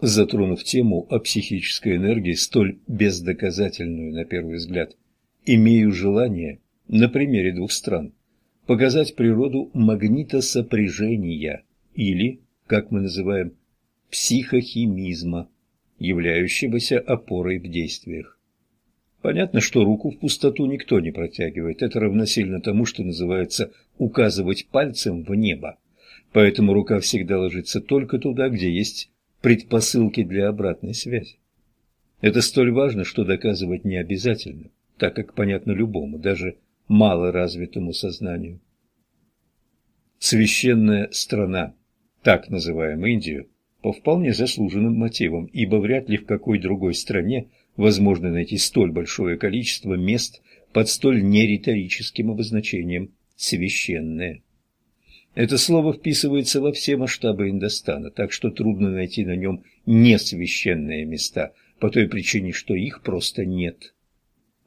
затронув тему о психической энергии, столь бездоказательную на первый взгляд, имею желание на примере двух стран показать природу магнитосопряжения или, как мы называем, психохимизма, являющегося опорой в действиях. Понятно, что руку в пустоту никто не протягивает. Это равносильно тому, что называется указывать пальцем в небо. Поэтому рука всегда ложится только туда, где есть предпосылки для обратной связи. Это столь важно, что доказывать не обязательно, так как понятно любому, даже малоразвитому сознанию. Священная страна, так называем Индию, по вполне заслуженным мотивам, ибо вряд ли в какой другой стране возможно найти столь большое количество мест под столь нериторическим обозначением «священное». Это слово вписывается во все масштабы Индостана, так что трудно найти на нем несвященные места, по той причине, что их просто нет.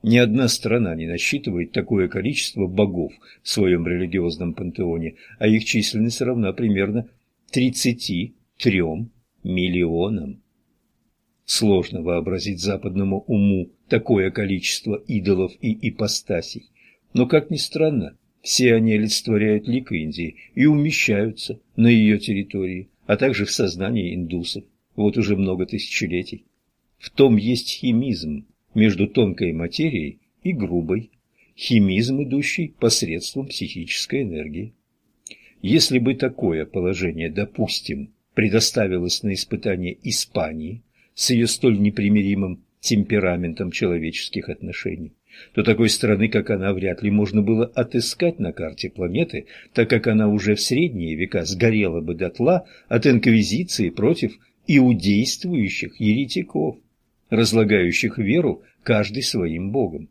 Ни одна страна не насчитывает такое количество богов в своем религиозном пантеоне, а их численность равна примерно 33 миллионам. Сложно вообразить западному уму такое количество идолов и ипостасей, но, как ни странно, все они олицетворяют лик Индии и умещаются на ее территории, а также в сознании индусов, вот уже много тысячелетий. В том есть химизм между тонкой материей и грубой, химизм, идущий посредством психической энергии. Если бы такое положение, допустим, предоставилось на испытание Испании с ее столь непримиримым темпераментом человеческих отношений, то такой страны, как она, вряд ли можно было отыскать на карте планеты, так как она уже в средние века сгорела бы дотла от инквизиции против иудействующих еретиков, разлагающих веру каждый своим богом.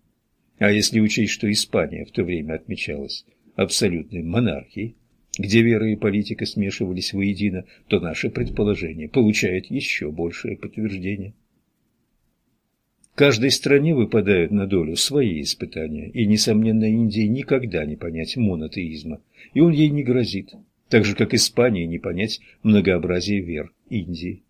А если учесть, что Испания в то время отмечалась абсолютной монархией, где вера и политика смешивались воедино, то наше предположение получает еще большее подтверждение. Каждой стране выпадают на долю свои испытания, и, несомненно, Индии никогда не понять монотеизма, и он ей не грозит, так же, как Испании не понять многообразие вер Индии.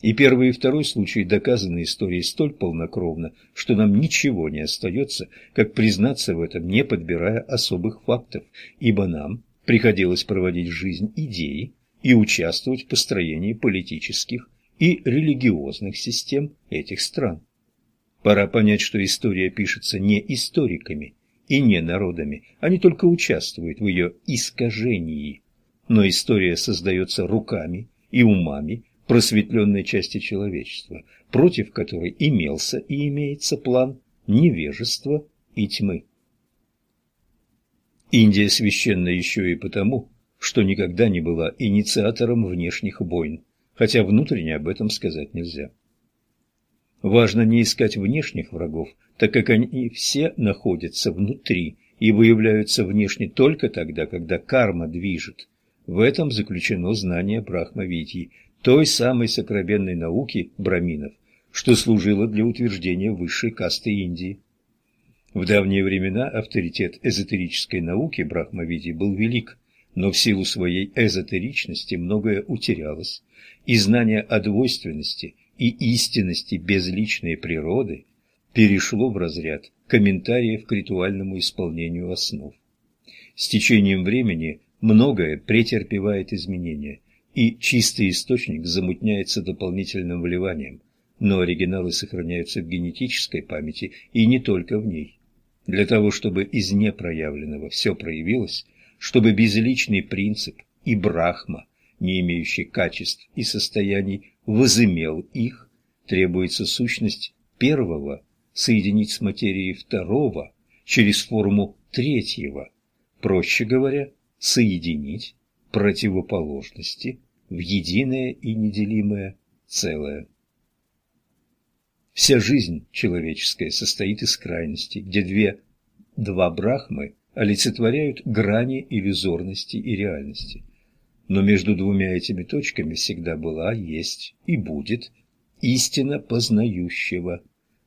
И первый и второй случаи доказаны историей столь полнокровно, что нам ничего не остается, как признаться в этом, не подбирая особых фактов, ибо нам приходилось проводить жизнь идеи и участвовать в построении политических и религиозных систем этих стран. Пора понять, что история пишется не историками и не народами, они только участвуют в ее искажении, но история создается руками и умами просветленной части человечества, против которой имелся и имеется план невежества и тьмы. Индия священна еще и потому, что никогда не была инициатором внешних войн, хотя внутренне об этом сказать нельзя. Важно не искать внешних врагов, так как они все находятся внутри и выявляются внешне только тогда, когда карма движет. В этом заключено знание Брахмавидьи, той самой сокровенной науки браминов, что служило для утверждения высшей касты Индии. В давние времена авторитет эзотерической науки Брахмавидьи был велик, но в силу своей эзотеричности многое утерялось, и знание о двойственности – и истинности безличной природы перешло в разряд комментариев к ритуальному исполнению основ. С течением времени многое претерпевает изменения, и чистый источник замутняется дополнительным вливанием, но оригиналы сохраняются в генетической памяти и не только в ней. Для того, чтобы из непроявленного все проявилось, чтобы безличный принцип и брахма, не имеющий качеств и состояний, возымел их, требуется сущность первого соединить с материей второго через форму третьего, проще говоря, соединить противоположности в единое и неделимое целое. Вся жизнь человеческая состоит из крайностей, где две два брахмы олицетворяют грани иллюзорности и реальности. Но между двумя этими точками всегда была, есть и будет истина познающего,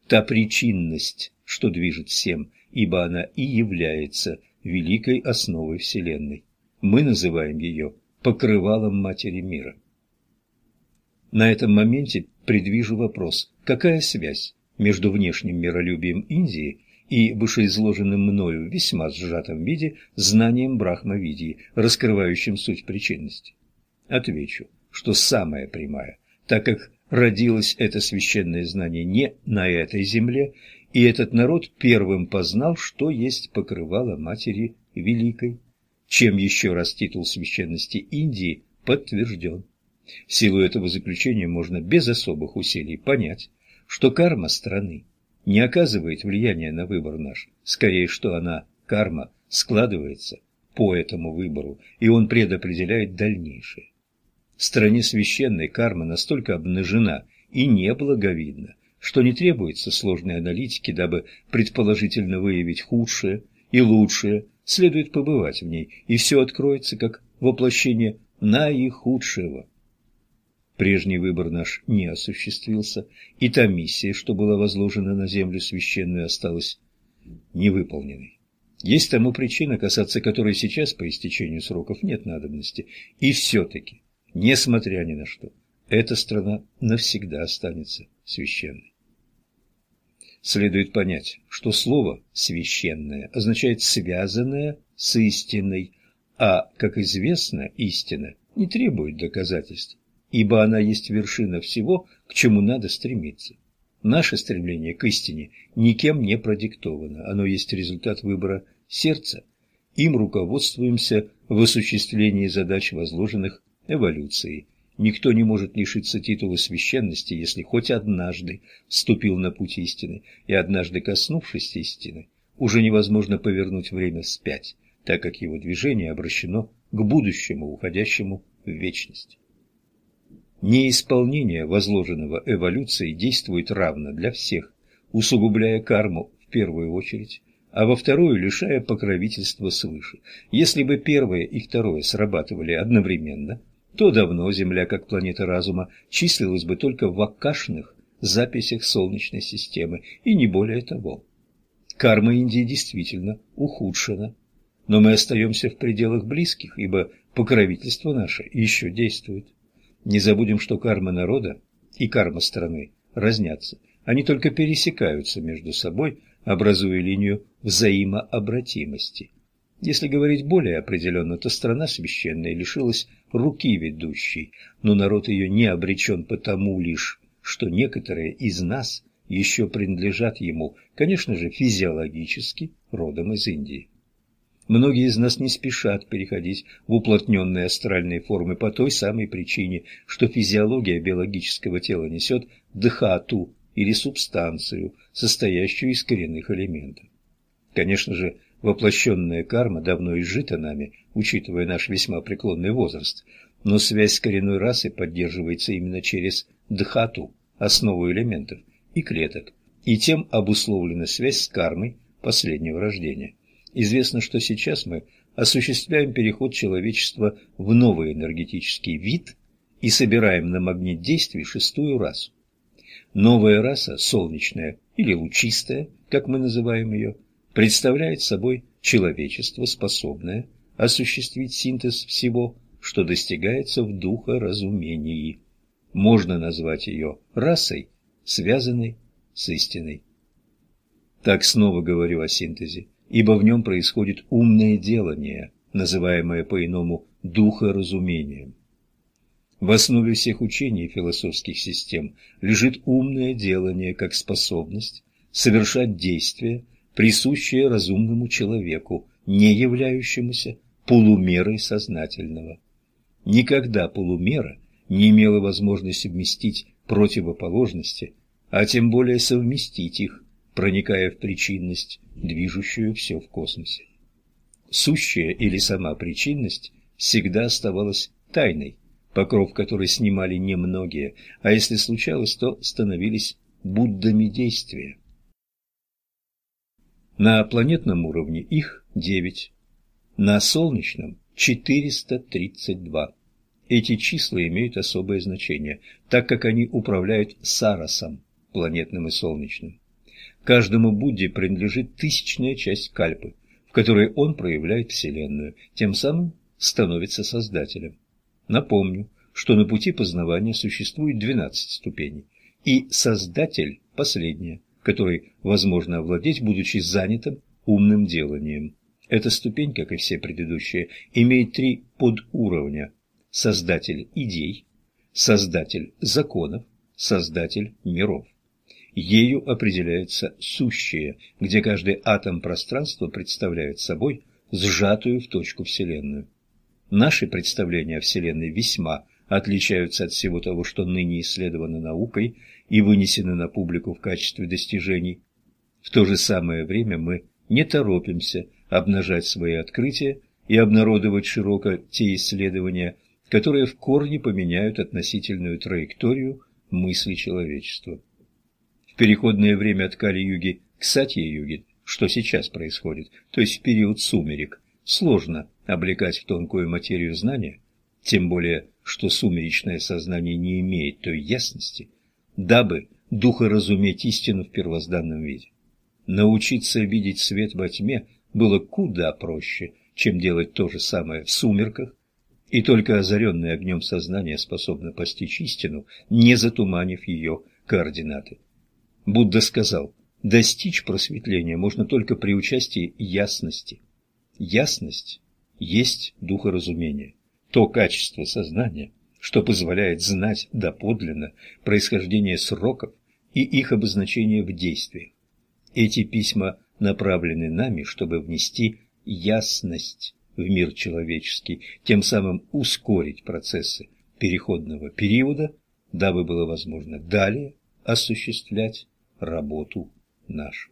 та причинность, что движет всем, ибо она и является великой основой Вселенной. Мы называем ее покрывалом Матери мира. На этом моменте предвижу вопрос, какая связь между внешним миролюбием Индии и вышеизложенным мною в весьма сжатом виде знанием Брахмавидии, раскрывающим суть причинности? Отвечу, что самая прямая, так как родилось это священное знание не на этой земле, и этот народ первым познал, что есть покрывало Матери Великой, чем еще раз титул священности Индии подтвержден. В силу этого заключения можно без особых усилий понять, что карма страны не оказывает влияния на выбор наш, скорее, что она, карма, складывается по этому выбору, и он предопределяет дальнейшее. В стране священной карма настолько обнажена и неблаговидна, что не требуется сложной аналитики, дабы предположительно выявить худшее и лучшее, следует побывать в ней, и все откроется как воплощение наихудшего. Прежний выбор наш не осуществился, и та миссия, что была возложена на землю священную, осталась невыполненной. Есть тому причина, касаться которой сейчас по истечению сроков нет надобности, и все-таки Несмотря ни на что, эта страна навсегда останется священной. Следует понять, что слово «священное» означает «связанное с истиной», а, как известно, истина не требует доказательств, ибо она есть вершина всего, к чему надо стремиться. Наше стремление к истине никем не продиктовано, оно есть результат выбора сердца. Им руководствуемся в осуществлении задач, возложенных эволюции. Никто не может лишиться титула священности, если хоть однажды вступил на путь истины, и однажды коснувшись истины, уже невозможно повернуть время вспять, так как его движение обращено к будущему, уходящему в вечность. Неисполнение возложенного эволюцией действует равно для всех, усугубляя карму в первую очередь, а во вторую лишая покровительства свыше. Если бы первое и второе срабатывали одновременно – то давно Земля, как планета разума, числилась бы только в аккашных записях Солнечной системы, и не более того. Карма Индии действительно ухудшена, но мы остаемся в пределах близких, ибо покровительство наше еще действует. Не забудем, что карма народа и карма страны разнятся, они только пересекаются между собой, образуя линию взаимообратимости – если говорить более определенно, то страна священная лишилась руки ведущей, но народ ее не обречен потому лишь, что некоторые из нас еще принадлежат ему, конечно же, физиологически, родом из Индии. Многие из нас не спешат переходить в уплотненные астральные формы по той самой причине, что физиология биологического тела несет дхату или субстанцию, состоящую из коренных элементов. Конечно же, Воплощенная карма давно изжита нами, учитывая наш весьма преклонный возраст, но связь с коренной расой поддерживается именно через дхату, основу элементов, и клеток, и тем обусловлена связь с кармой последнего рождения. Известно, что сейчас мы осуществляем переход человечества в новый энергетический вид и собираем на магнит действий шестую расу. Новая раса, солнечная или лучистая, как мы называем ее, представляет собой человечество, способное осуществить синтез всего, что достигается в духоразумении. Можно назвать ее расой, связанной с истиной. Так снова говорю о синтезе, ибо в нем происходит умное делание, называемое по-иному духоразумением. В основе всех учений философских систем лежит умное делание как способность совершать действия, присущее разумному человеку, не являющемуся полумерой сознательного. Никогда полумера не имела возможности вместить противоположности, а тем более совместить их, проникая в причинность, движущую все в космосе. Сущая или сама причинность всегда оставалась тайной, покров которой снимали немногие, а если случалось, то становились Буддами действия. На планетном уровне их 9, на солнечном 432. Эти числа имеют особое значение, так как они управляют Сарасом, планетным и солнечным. Каждому Будде принадлежит тысячная часть Кальпы, в которой он проявляет Вселенную, тем самым становится Создателем. Напомню, что на пути познавания существует 12 ступеней, и Создатель – последняя, которой возможно овладеть, будучи занятым умным деланием. Эта ступень, как и все предыдущие, имеет три подуровня – Создатель идей, Создатель законов, Создатель миров. Ею определяется сущее, где каждый атом пространства представляет собой сжатую в точку Вселенную. Наши представления о Вселенной весьма отличаются от всего того, что ныне исследовано наукой и вынесено на публику в качестве достижений. В то же самое время мы не торопимся обнажать свои открытия и обнародовать широко те исследования, которые в корне поменяют относительную траекторию мысли человечества. Переходное время от Кали-юги к Сатья-юге, что сейчас происходит, то есть в период сумерек, сложно облекать в тонкую материю знания, тем более, что сумеречное сознание не имеет той ясности, дабы духоразуметь истину в первозданном виде. Научиться видеть свет во тьме было куда проще, чем делать то же самое в сумерках, и только озаренное огнем сознание способно постичь истину, не затуманив ее координаты. Будда сказал, достичь просветления можно только при участии ясности. Ясность есть духоразумение, то качество сознания, что позволяет знать доподлинно происхождение сроков и их обозначение в действиях. Эти письма направлены нами, чтобы внести ясность в мир человеческий, тем самым ускорить процессы переходного периода, дабы было возможно далее осуществлять работу нашу.